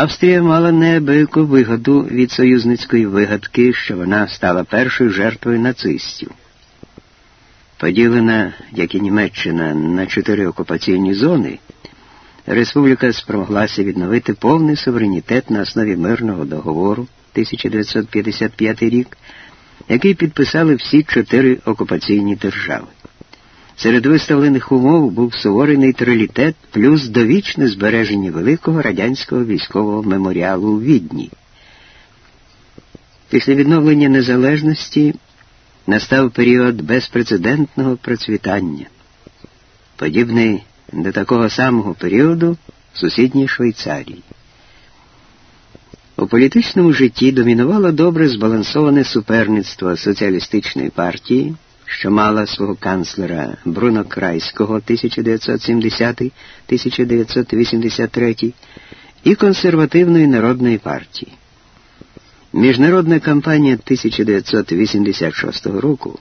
Австрія мала неабияку вигоду від союзницької вигадки, що вона стала першою жертвою нацистів. Поділена, як і Німеччина, на чотири окупаційні зони, республіка спромоглася відновити повний суверенітет на основі мирного договору 1955 рік, який підписали всі чотири окупаційні держави. Серед виставлених умов був суворий нейтралітет плюс довічне збереження великого радянського військового меморіалу у Відні. Після відновлення незалежності настав період безпрецедентного процвітання, подібний до такого самого періоду в сусідній Швейцарії. У політичному житті домінувало добре збалансоване суперництво соціалістичної партії що мала свого канцлера Бруно Крайського 1970-1983 і консервативної народної партії. Міжнародна кампанія 1986 року,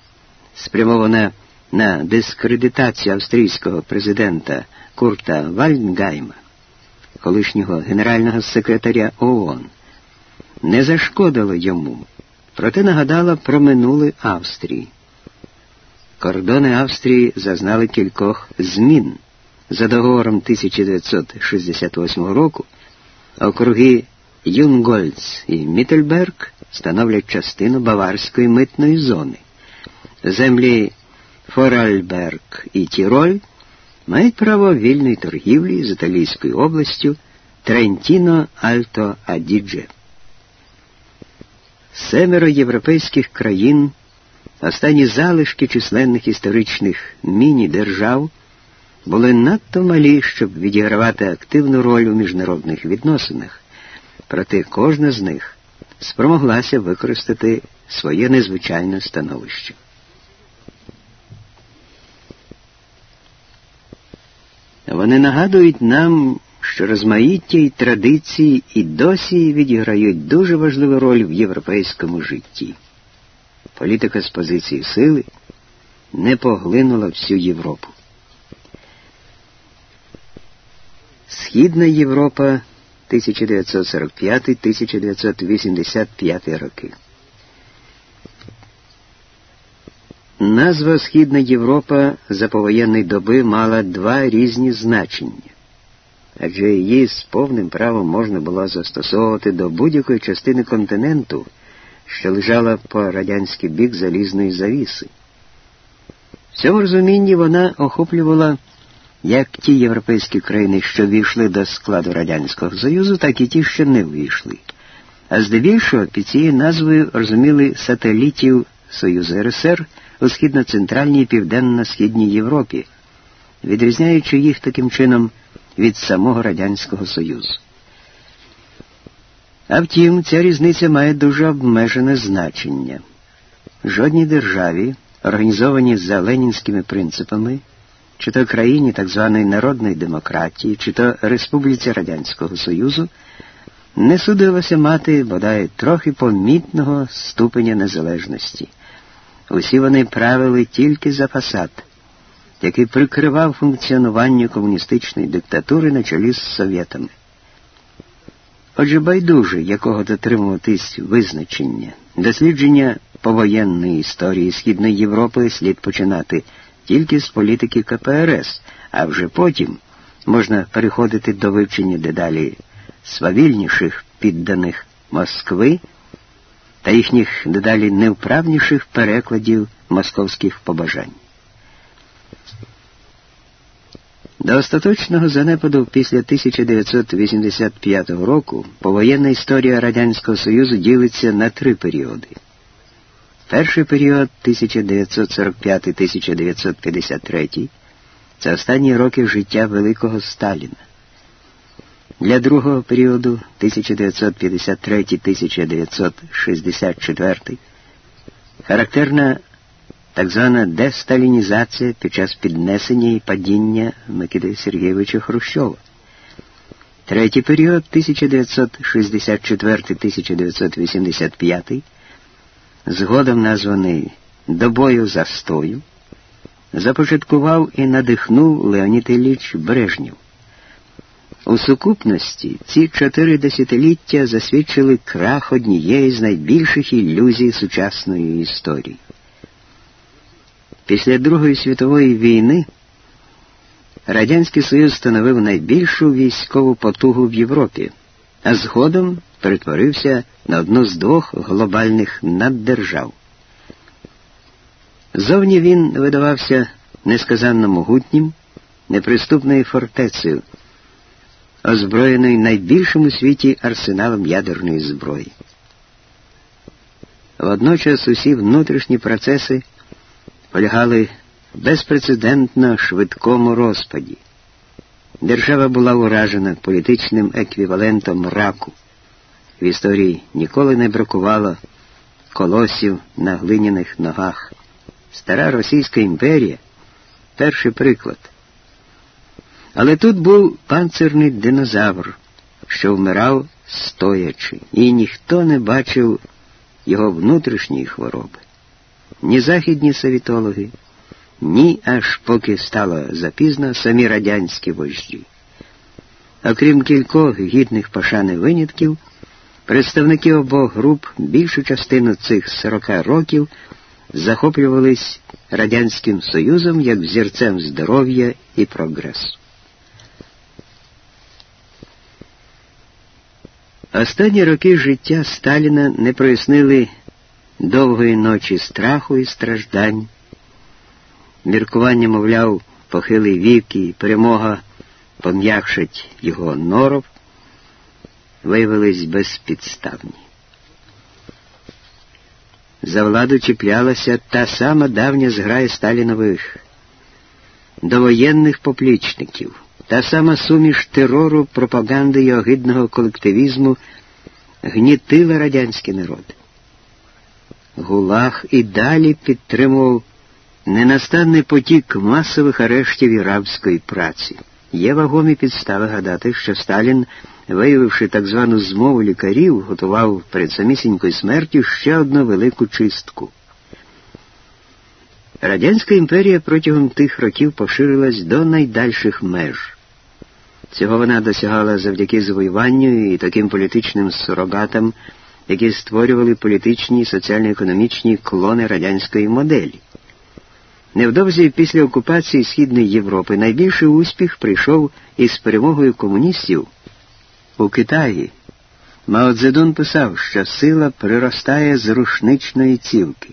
спрямована на дискредитацію австрійського президента Курта Вальдгайма, колишнього генерального секретаря ООН, не зашкодила йому, проте нагадала про минуле Австрії. Кордони Австрії зазнали кількох змін. За договором 1968 року округи Юнгольц і Міттельберг становлять частину Баварської митної зони. Землі Форальберг і Тіроль мають право вільної торгівлі з Італійською областю Трентіно Альто Адідже. Семеро європейських країн Останні залишки численних історичних міні-держав були надто малі, щоб відігравати активну роль у міжнародних відносинах, проте кожна з них спромоглася використати своє незвичайне становище. Вони нагадують нам, що розмаїття і традиції і досі відіграють дуже важливу роль в європейському житті політика з позиції сили не поглинула всю Європу. Східна Європа 1945-1985 роки. Назва Східна Європа за повоєнної доби мала два різні значення, адже її з повним правом можна було застосовувати до будь-якої частини континенту що лежала по радянський бік залізної завіси. В цьому розумінні вона охоплювала як ті європейські країни, що війшли до складу Радянського Союзу, так і ті, що не війшли. А здебільшого під цією назвою розуміли сателітів Союзу РСР у східно-центральній і південно-східній Європі, відрізняючи їх таким чином від самого Радянського Союзу. А втім, ця різниця має дуже обмежене значення. Жодній державі, організованій за ленінськими принципами, чи то країні так званої народної демократії, чи то Республіці Радянського Союзу, не судилося мати бодай трохи помітного ступеня незалежності. Усі вони правили тільки за фасад, який прикривав функціонування комуністичної диктатури на чолі з совєтами. Отже, байдуже, якого дотримуватись визначення, дослідження повоєнної історії Східної Європи слід починати тільки з політики КПРС, а вже потім можна переходити до вивчення дедалі свавільніших підданих Москви та їхніх дедалі невправніших перекладів московських побажань. До остаточного занепаду після 1985 року повоєнна історія Радянського Союзу ділиться на три періоди. Перший період 1945-1953 це останні роки життя Великого Сталіна. Для другого періоду 1953-1964 характерна так звана десталінізація під час піднесення і падіння Микити Сергійовича Хрущова. Третій період 1964-1985, згодом названий Добою застою, започаткував і надихнув Леонід Ілліч Брежнєв. У сукупності ці чотири десятиліття засвідчили крах однієї з найбільших ілюзій сучасної історії. Після Другої світової війни Радянський Союз становив найбільшу військову потугу в Європі, а згодом перетворився на одну з двох глобальних наддержав. Зовні він видавався несказанно могутнім, неприступною фортецею, озброєною найбільшим у світі арсеналом ядерної зброї. Водночас усі внутрішні процеси полягали в безпрецедентно швидкому розпаді. Держава була уражена політичним еквівалентом раку. В історії ніколи не бракувало колосів на глиняних ногах. Стара Російська імперія перший приклад. Але тут був панцирний динозавр, що вмирав стоячи, і ніхто не бачив його внутрішньої хвороби. Ні західні совітологи, ні аж поки стало запізно самі радянські вожді. Окрім кількох гідних пошани винятків, представники обох груп більшу частину цих 40 років захоплювались Радянським Союзом як взірцем здоров'я і прогресу. Останні роки життя Сталіна не прояснили довгої ночі страху і страждань. Міркування, мовляв, похилий вік і перемога пом'якшить його норов, виявились безпідставні. За владу чіплялася та сама давня зграя Сталінових довоєнних поплічників, та сама суміш терору, пропаганди і огидного колективізму гнітила радянський народ. Гулаг і далі підтримував ненастанний потік масових арештів і рабської праці. Є вагомі підстави гадати, що Сталін, виявивши так звану змову лікарів, готував перед самісінькою смертю ще одну велику чистку. Радянська імперія протягом тих років поширилась до найдальших меж. Цього вона досягала завдяки завоюванню і таким політичним сурогатам, які створювали політичні і соціально-економічні клони радянської моделі. Невдовзі після окупації Східної Європи найбільший успіх прийшов із перемогою комуністів у Китаї. Мао Цзедун писав, що сила приростає з рушничної цівки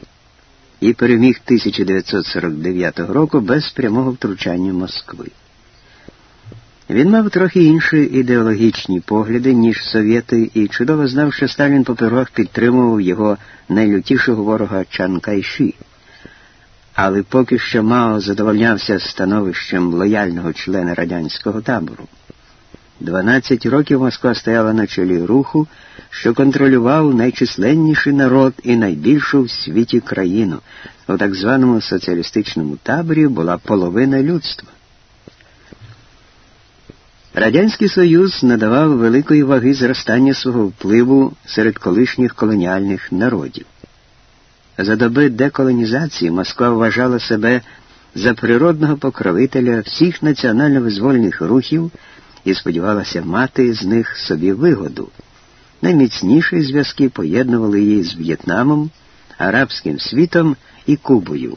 і переміг 1949 року без прямого втручання Москви. Він мав трохи інші ідеологічні погляди, ніж совєти, і чудово знав, що Сталін попервах підтримував його найлютішого ворога Чан Кайші. Але поки що Мао задовольнявся становищем лояльного члена радянського табору. 12 років Москва стояла на чолі руху, що контролював найчисленніший народ і найбільшу в світі країну. У так званому соціалістичному таборі була половина людства. Радянський Союз надавав великої ваги зростання свого впливу серед колишніх колоніальних народів. За доби деколонізації Москва вважала себе за природного покровителя всіх національно-визвольних рухів і сподівалася мати з них собі вигоду. Найміцніші зв'язки поєднували її з В'єтнамом, Арабським світом і Кубою.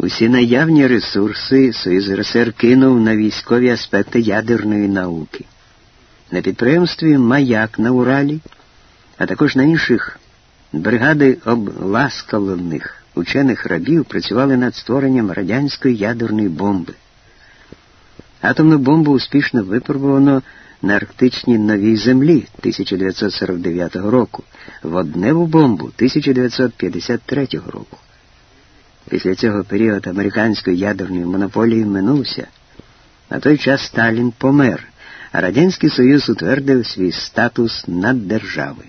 Усі наявні ресурси Союз кинув на військові аспекти ядерної науки. На підприємстві Маяк на Уралі, а також на інших бригади обласкалених учених рабів працювали над створенням радянської ядерної бомби. Атомну бомбу успішно випробувано на Арктичній Новій Землі 1949 року, водневу бомбу 1953 року. Після цього період американської ядерної монополії минувся. На той час Сталін помер, а Радянський Союз утвердив свій статус наддержави.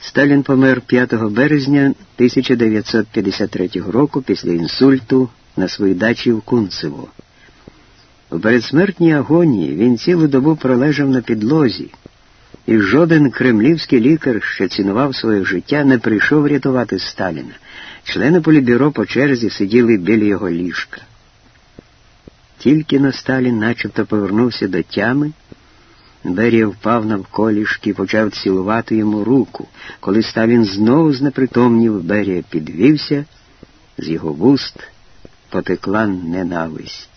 Сталін помер 5 березня 1953 року після інсульту на своїй дачі в Кунцево. У передсмертній агонії він цілу добу пролежав на підлозі, і жоден кремлівський лікар, що цінував своє життя, не прийшов рятувати Сталіна. Члени полібюро по черзі сиділи біля його ліжка. Тільки на Сталін начебто повернувся до тями, Берія впав навколішки і почав цілувати йому руку. Коли Сталін знову знепритомнів, Берія підвівся, з його вуст потекла ненависть.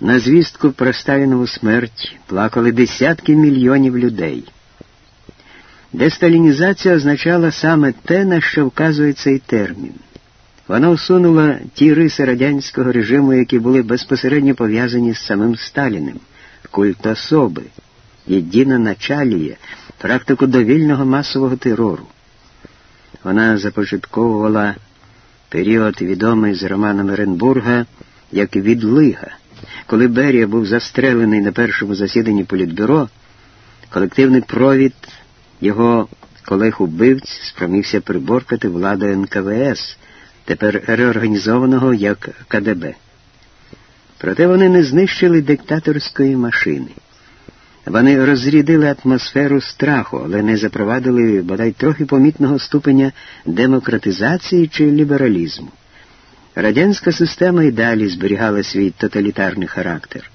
На звістку про Сталінову смерть плакали десятки мільйонів людей. Десталінізація означала саме те, на що вказує цей термін. Вона усунула ті риси радянського режиму, які були безпосередньо пов'язані з самим Сталіним, культ особи, єдина началія, практику довільного масового терору. Вона започатковувала період, відомий з Романом Оренбурга, як відлига. Коли Берія був застрелений на першому засіданні Політбюро, колективний провід його колег-убивць спромігся приборкати владу НКВС, тепер реорганізованого як КДБ. Проте вони не знищили диктаторської машини. Вони розрядили атмосферу страху, але не запровадили бодай трохи помітного ступеня демократизації чи лібералізму. Радянська система і далі зберігала свій тоталітарний характер.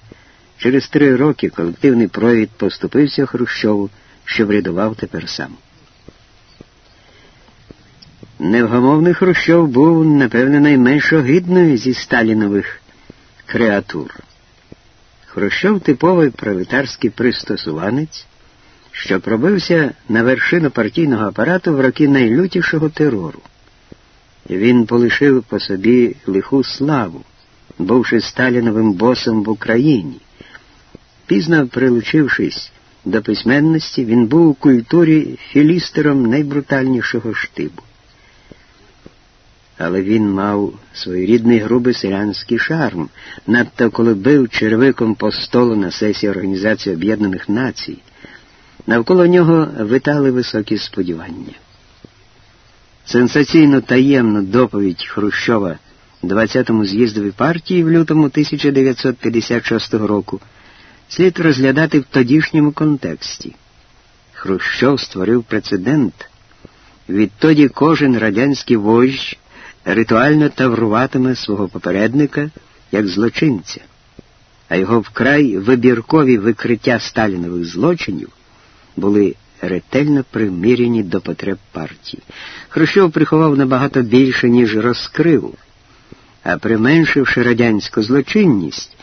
Через три роки колективний провід поступився Хрущову, що врядував тепер сам. Невгомовний Хрущов був, напевне, найменш огидною зі Сталінових креатур. Хрущов типовий пролетарський пристосуванець, що пробився на вершину партійного апарату в роки найлютішого терору. Він полишив по собі лиху славу, бувши Сталіновим босом в Україні. Пізно прилучившись до письменності, він був у культурі філістером найбрутальнішого штибу. Але він мав своєрідний грубий селянський шарм, надто коли бив червиком по столу на сесії Організації Об'єднаних Націй. Навколо нього витали високі сподівання. Сенсаційну таємну доповідь Хрущова 20-му з'їздові партії в лютому 1956 року слід розглядати в тодішньому контексті. Хрущов створив прецедент. Відтоді кожен радянський вождь ритуально тавруватиме свого попередника як злочинця, а його вкрай вибіркові викриття сталінових злочинів були ретельно примірені до потреб партії. Хрущов приховав набагато більше, ніж розкрив, а применшивши радянську злочинність,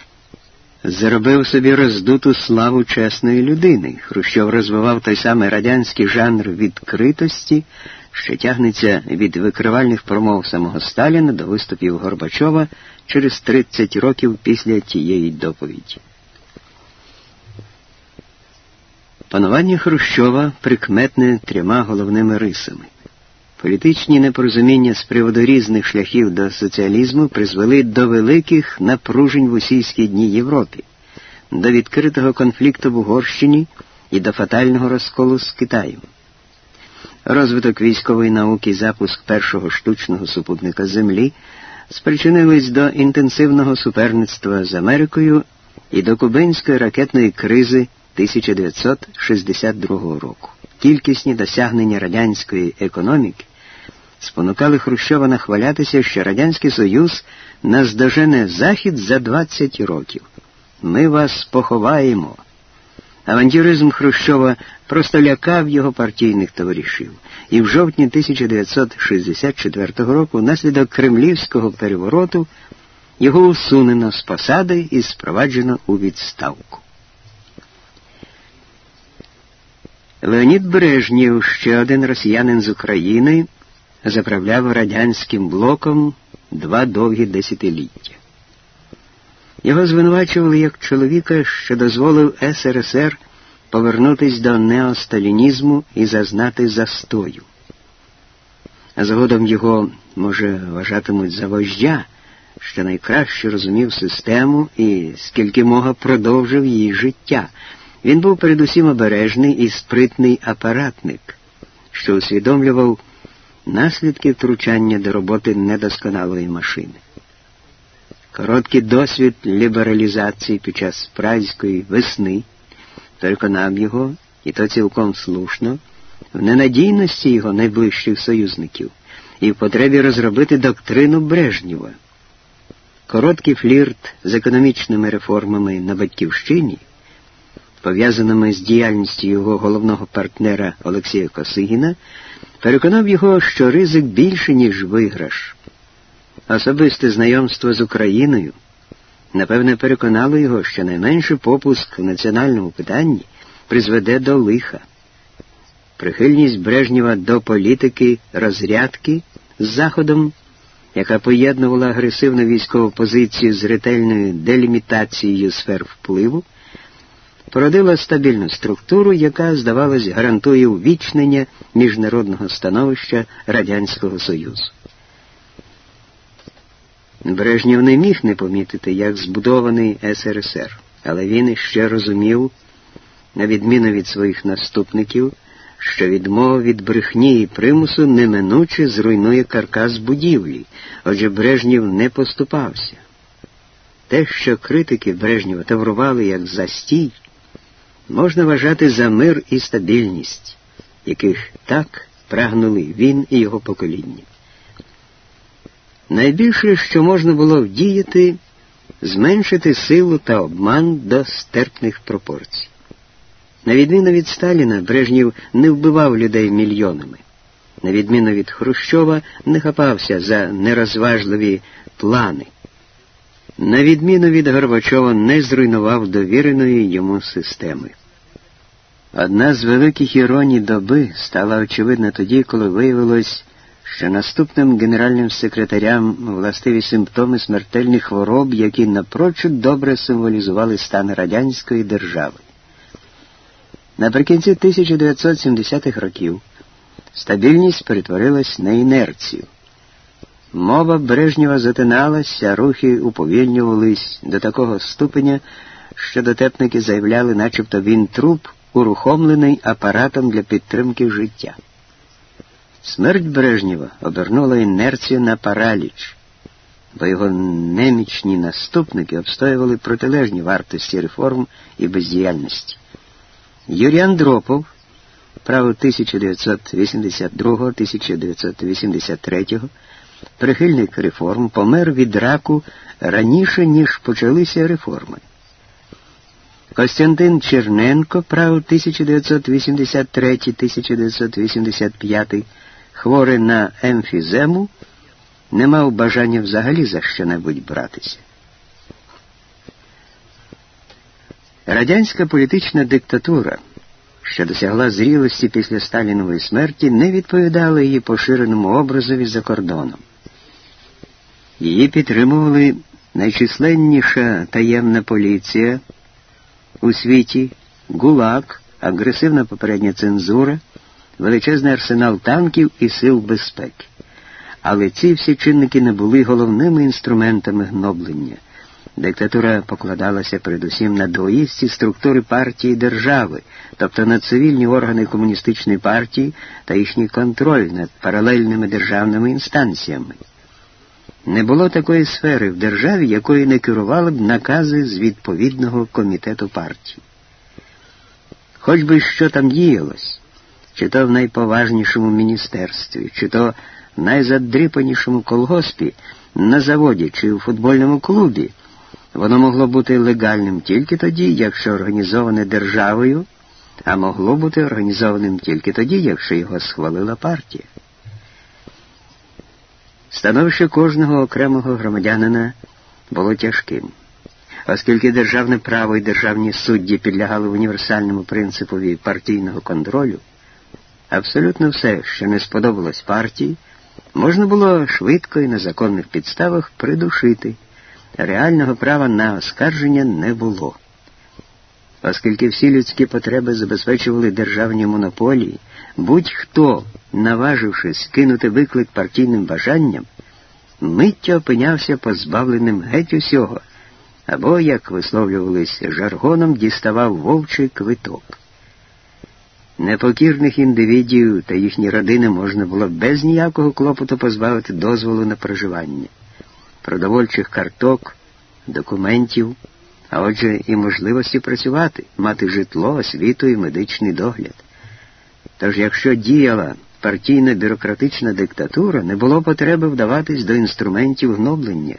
заробив собі роздуту славу чесної людини. Хрущов розвивав той самий радянський жанр відкритості, що тягнеться від викривальних промов самого Сталіна до виступів Горбачова через 30 років після тієї доповіді. Панування Хрущова прикметне трьома головними рисами. Політичні непорозуміння з приводу різних шляхів до соціалізму призвели до великих напружень в усійській дні Європі, до відкритого конфлікту в Угорщині і до фатального розколу з Китаєм. Розвиток військової науки і запуск першого штучного супутника Землі спричинились до інтенсивного суперництва з Америкою і до кубинської ракетної кризи 1962 року. Кількісні досягнення радянської економіки спонукали Хрущова нахвалятися, що Радянський Союз наздожене Захід за 20 років. Ми вас поховаємо. Авантюризм Хрущова просто лякав його партійних товаришів, і в жовтні 1964 року, внаслідок кремлівського перевороту, його усунено з посади і спроваджено у відставку. Леонід Брежнєв, ще один росіянин з України, заправляв радянським блоком два довгі десятиліття. Його звинувачували як чоловіка, що дозволив СРСР повернутися до неосталінізму і зазнати застою. Згодом його, може, вважатимуть за вождя, що найкраще розумів систему і скільки мога продовжив її життя. Він був передусім обережний і спритний апаратник, що усвідомлював наслідки втручання до роботи недосконалої машини. Короткий досвід лібералізації під час празької весни переконав його, і то цілком слушно, в ненадійності його найближчих союзників і в потребі розробити доктрину Брежнєва. Короткий флірт з економічними реформами на Батьківщині, пов'язаними з діяльністю його головного партнера Олексія Косигіна, переконав його, що ризик більше, ніж виграш. Особисте знайомство з Україною, напевне, переконало його, що найменший попуск в національному питанні призведе до лиха. Прихильність Брежнєва до політики розрядки з Заходом яка поєднувала агресивну військову позицію з ретельною делімітацією сфер впливу, породила стабільну структуру, яка, здавалось, гарантує увічнення міжнародного становища Радянського Союзу. Брежнєв не міг не помітити, як збудований СРСР, але він іще розумів, на відміну від своїх наступників, що відмова від брехні і примусу неминуче зруйнує каркас будівлі, отже Брежнєв не поступався. Те, що критики Брежнєва таврували як застій, можна вважати за мир і стабільність, яких так прагнули він і його покоління. Найбільше, що можна було вдіяти, зменшити силу та обман до стерпних пропорцій. На відміну від Сталіна, Брежнєв не вбивав людей мільйонами. На відміну від Хрущова, не хапався за нерозважливі плани. На відміну від Горбачова, не зруйнував довіреної йому системи. Одна з великих іроній доби стала очевидна тоді, коли виявилось, що наступним генеральним секретарям властиві симптоми смертельних хвороб, які напрочуд добре символізували стан радянської держави. Наприкінці 1970-х років стабільність перетворилась на інерцію. Мова Брежнєва затиналася, рухи уповільнювались до такого ступеня, що дотепники заявляли, начебто він труп, урухомлений апаратом для підтримки життя. Смерть Брежнєва обернула інерцію на параліч, бо його немічні наступники обстоювали протилежні вартості реформ і бездіяльності. Юрій Андропов, право 1982-1983, прихильник реформ, помер від раку раніше, ніж почалися реформи. Костянтин Черненко, право 1983-1985, хворий на емфізему, не мав бажання взагалі за що-небудь братися. Радянська політична диктатура, що досягла зрілості після Сталінової смерті, не відповідала її поширеному образові за кордоном. Її підтримували найчисленніша таємна поліція у світі, ГУЛАГ, агресивна попередня цензура, величезний арсенал танків і сил безпеки. Але ці всі чинники не були головними інструментами гноблення. Диктатура покладалася передусім на двоїсті структури партії держави, тобто на цивільні органи комуністичної партії та їхній контроль над паралельними державними інстанціями. Не було такої сфери в державі, якої не керували б накази з відповідного комітету партії. Хоч би що там діялось, чи то в найповажнішому міністерстві, чи то в найзадріпанішому колгоспі, на заводі чи у футбольному клубі. Воно могло бути легальним тільки тоді, якщо організоване державою, а могло бути організованим тільки тоді, якщо його схвалила партія. Становище кожного окремого громадянина було тяжким, оскільки державне право і державні судді підлягали універсальному принципові партійного контролю, абсолютно все, що не сподобалось партії, можна було швидко і на законних підставах придушити реального права на оскарження не було. Оскільки всі людські потреби забезпечували державні монополії, будь-хто, наважившись кинути виклик партійним бажанням, миттю опинявся позбавленим геть усього, або, як висловлювались жаргоном, діставав вовчий квиток. Непокірних індивідів та їхні родини можна було без ніякого клопоту позбавити дозволу на проживання продовольчих карток, документів, а отже, і можливості працювати, мати житло, освіту і медичний догляд. Тож, якщо діяла партійна бюрократична диктатура, не було потреби вдаватись до інструментів гноблення,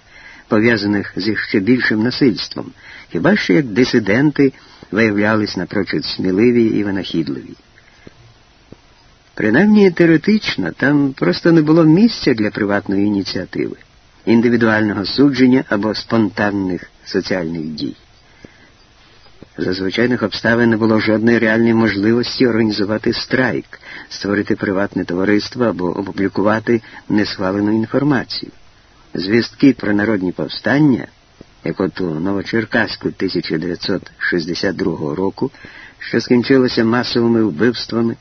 пов'язаних зі ще більшим насильством, хіба що як дисиденти виявлялись напрочуд сміливі і винахідливі. Принаймні теоретично там просто не було місця для приватної ініціативи, індивідуального судження або спонтанних соціальних дій. За звичайних обставин не було жодної реальної можливості організувати страйк, створити приватне товариство або опублікувати несхвалену інформацію. Звістки про народні повстання, як от у Новочеркаську 1962 року, що скінчилося масовими вбивствами,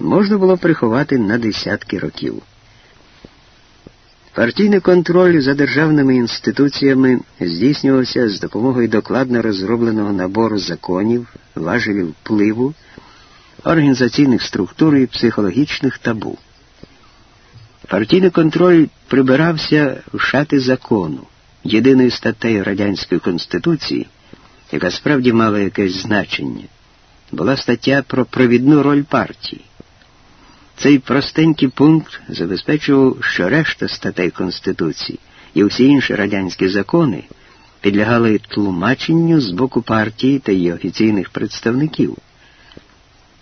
можна було приховати на десятки років. Партійний контроль за державними інституціями здійснювався з допомогою докладно розробленого набору законів, важелів впливу, організаційних структур і психологічних табу. Партійний контроль прибирався в шати закону, єдиною статтею Радянської Конституції, яка справді мала якесь значення, була стаття про провідну роль партії. Цей простенький пункт забезпечував, що решта статей Конституції і всі інші радянські закони підлягали тлумаченню з боку партії та її офіційних представників.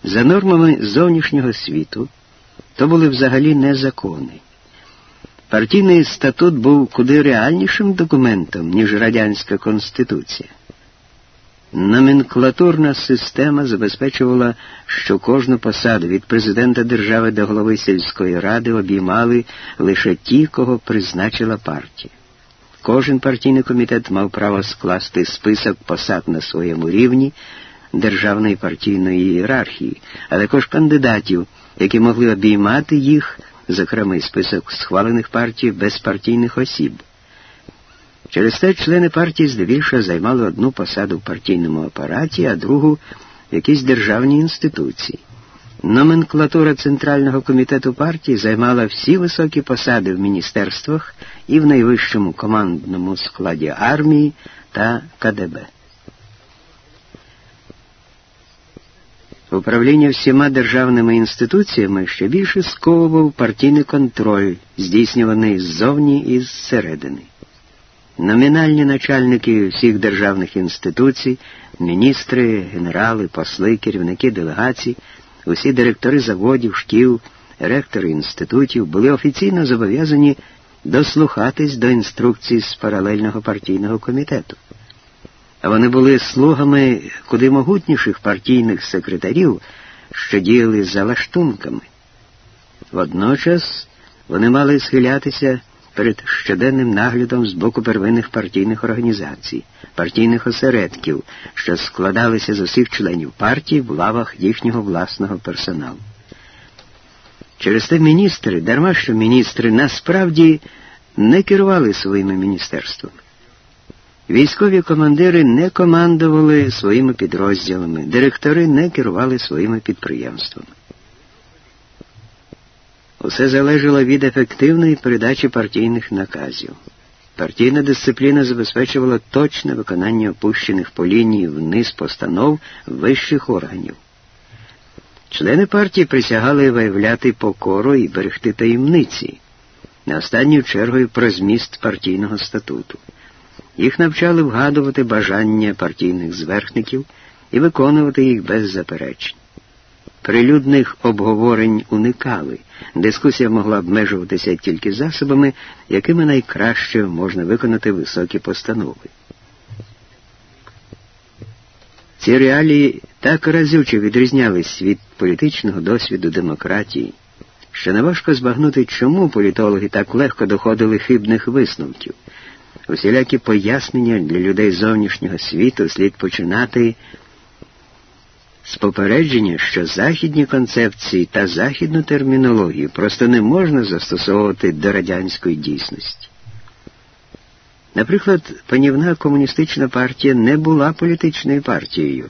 За нормами зовнішнього світу то були взагалі не закони. Партійний статут був куди реальнішим документом, ніж Радянська Конституція. Номенклатурна система забезпечувала, що кожну посаду від президента держави до голови сільської ради обіймали лише ті, кого призначила партія. Кожен партійний комітет мав право скласти список посад на своєму рівні державної партійної ієрархії, а також кандидатів, які могли обіймати їх, зокрема і список схвалених партій безпартійних осіб. Через те члени партії здебільшого займали одну посаду в партійному апараті, а другу в якійсь державній інституції. Номенклатура Центрального комітету партії займала всі високі посади в міністерствах і в найвищому командному складі армії та КДБ. Управління всіма державними інституціями ще більше сковував партійний контроль, здійснюваний ззовні і зсередини. Номінальні начальники всіх державних інституцій, міністри, генерали, посли, керівники делегацій, усі директори заводів, шкіл, ректори інститутів були офіційно зобов'язані дослухатись до інструкцій з паралельного партійного комітету. Вони були слугами куди могутніших партійних секретарів, що діяли за лаштунками. Водночас вони мали схилятися перед щоденним наглядом з боку первинних партійних організацій, партійних осередків, що складалися з усіх членів партії в лавах їхнього власного персоналу. Через те міністри, дарма що міністри насправді не керували своїми міністерствами. Військові командири не командували своїми підрозділами, директори не керували своїми підприємствами. Усе залежало від ефективної передачі партійних наказів. Партійна дисципліна забезпечувала точне виконання опущених по лінії вниз постанов вищих органів. Члени партії присягали виявляти покору і берегти таємниці, не останньою чергою про зміст партійного статуту. Їх навчали вгадувати бажання партійних зверхників і виконувати їх без заперечень. Прилюдних обговорень уникали. Дискусія могла обмежуватися тільки засобами, якими найкраще можна виконати високі постанови. Ці реалії так разюче відрізнялись від політичного досвіду демократії, що неважко збагнути, чому політологи так легко доходили хибних висновків. Усілякі пояснення для людей зовнішнього світу слід починати з попередження, що західні концепції та західну термінологію просто не можна застосовувати до радянської дійсності. Наприклад, панівна комуністична партія не була політичною партією.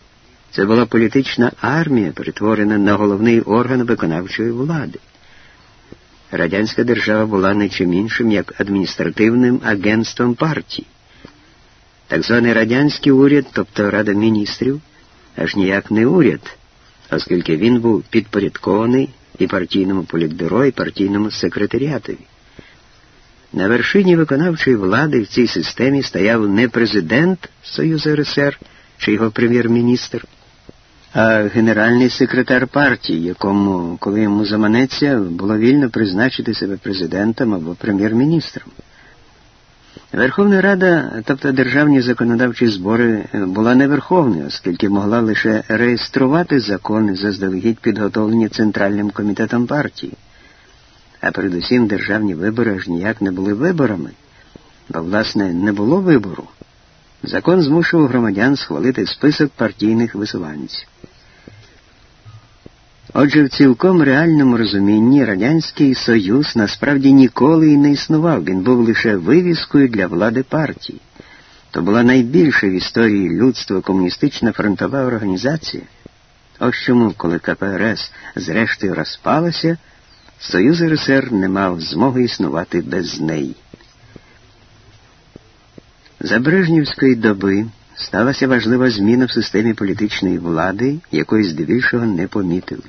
Це була політична армія, перетворена на головний орган виконавчої влади. Радянська держава була не чим іншим, як адміністративним агентством партії. Так званий радянський уряд, тобто Рада міністрів, аж ніяк не уряд, оскільки він був підпорядкований і партійному політбюро, і партійному секретаріатові. На вершині виконавчої влади в цій системі стояв не президент Союзу РСР чи його прем'єр-міністр, а генеральний секретар партії, якому, коли йому заманеться, було вільно призначити себе президентом або прем'єр-міністром. Верховна Рада, тобто державні законодавчі збори, була не верховною, оскільки могла лише реєструвати закони заздалегідь підготовлені Центральним комітетом партії. А передусім державні вибори аж ніяк не були виборами, бо, власне, не було вибору. Закон змушував громадян схвалити список партійних висуванців. Отже, в цілком реальному розумінні Радянський Союз насправді ніколи і не існував, він був лише вивіскою для влади партії. То була найбільша в історії людства комуністична фронтова організація. Ось чому, коли КПРС зрештою розпалася, Союз РСР не мав змоги існувати без неї. За Брежнівської доби сталася важлива зміна в системі політичної влади, якої здебільшого не помітили.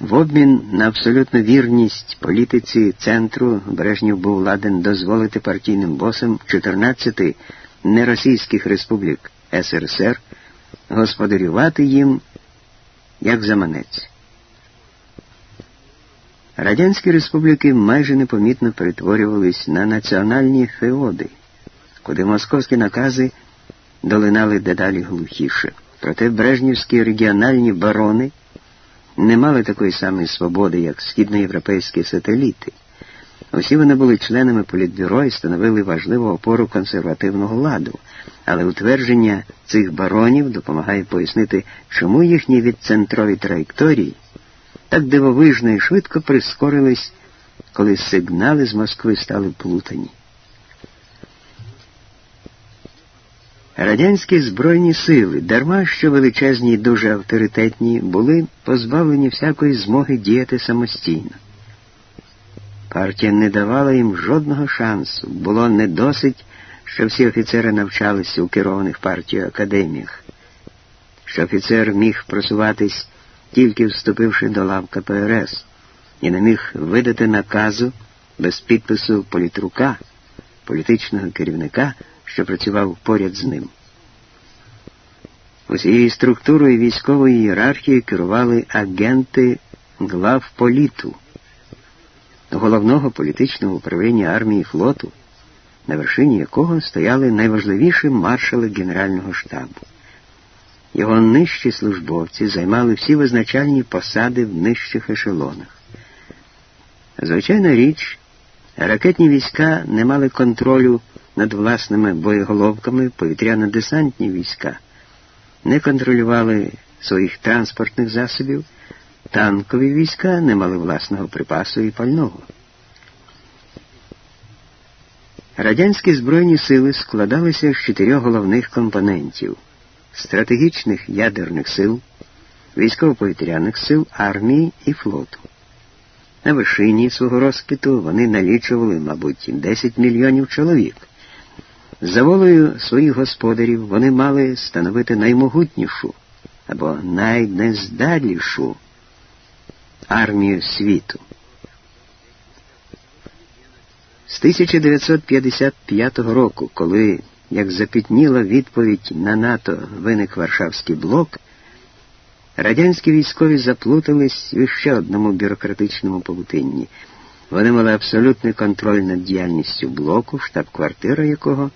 В обмін на абсолютну вірність політиці центру Брежнів був ладен дозволити партійним босам 14 неросійських республік СРСР господарювати їм як заманець. Радянські республіки майже непомітно перетворювались на національні феоди, куди московські накази долинали дедалі глухіше. Проте брежнівські регіональні барони не мали такої самої свободи, як східноєвропейські сателіти. Усі вони були членами політбюро і становили важливу опору консервативного ладу, але утвердження цих баронів допомагає пояснити, чому їхні відцентрові траєкторії так дивовижно і швидко прискорились, коли сигнали з Москви стали плутані. Радянські Збройні сили, дарма що величезні і дуже авторитетні, були позбавлені всякої змоги діяти самостійно. Партія не давала їм жодного шансу, було не досить, що всі офіцери навчалися у керованих партією академіях, що офіцер міг просуватись, тільки вступивши до лав КПРС, і не міг видати наказу без підпису політрука, політичного керівника що працював поряд з ним. Усією структурою військової ієрархії керували агенти главполіту, головного політичного управління армії флоту, на вершині якого стояли найважливіші маршали Генерального штабу. Його нижчі службовці займали всі визначальні посади в нижчих ешелонах. Звичайна річ, ракетні війська не мали контролю над власними боєголовками повітряно-десантні війська, не контролювали своїх транспортних засобів, танкові війська не мали власного припасу і пального. Радянські Збройні сили складалися з чотирьох головних компонентів стратегічних ядерних сил, військово-повітряних сил, армії і флоту. На вершині свого розквіту вони налічували, мабуть, 10 мільйонів чоловік. За волею своїх господарів вони мали становити наймогутнішу або найнездалішу армію світу. З 1955 року, коли, як запітніла відповідь на НАТО виник Варшавський блок, радянські військові заплутались у ще одному бюрократичному павутинні. Вони мали абсолютний контроль над діяльністю блоку, штаб-квартира якого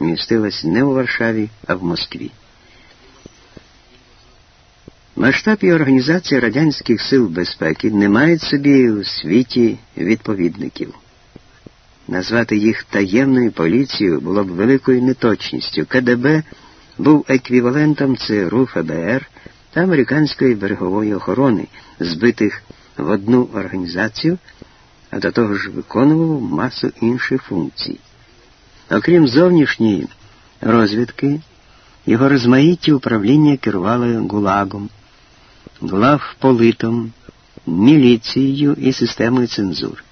містилась не у Варшаві, а в Москві. Масштаб і організація радянських сил безпеки не мають собі у світі відповідників. Назвати їх таємною поліцією було б великою неточністю. КДБ був еквівалентом ЦРУ ФБР та американської берегової охорони, збитих в одну організацію, а до того ж виконував масу інших функцій. Окрім зовнішньої розвідки, його розмаїтті управління керували гулагом, главполитом, міліцією і системою цензури.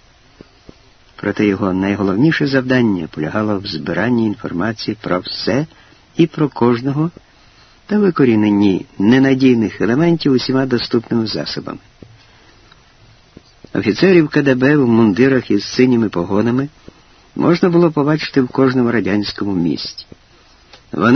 Проте його найголовніше завдання полягало в збиранні інформації про все і про кожного та викоріненні ненадійних елементів усіма доступними засобами. Офіцерів КДБ в мундирах із синіми погонами можна було побачити в кожному радянському місті. Вони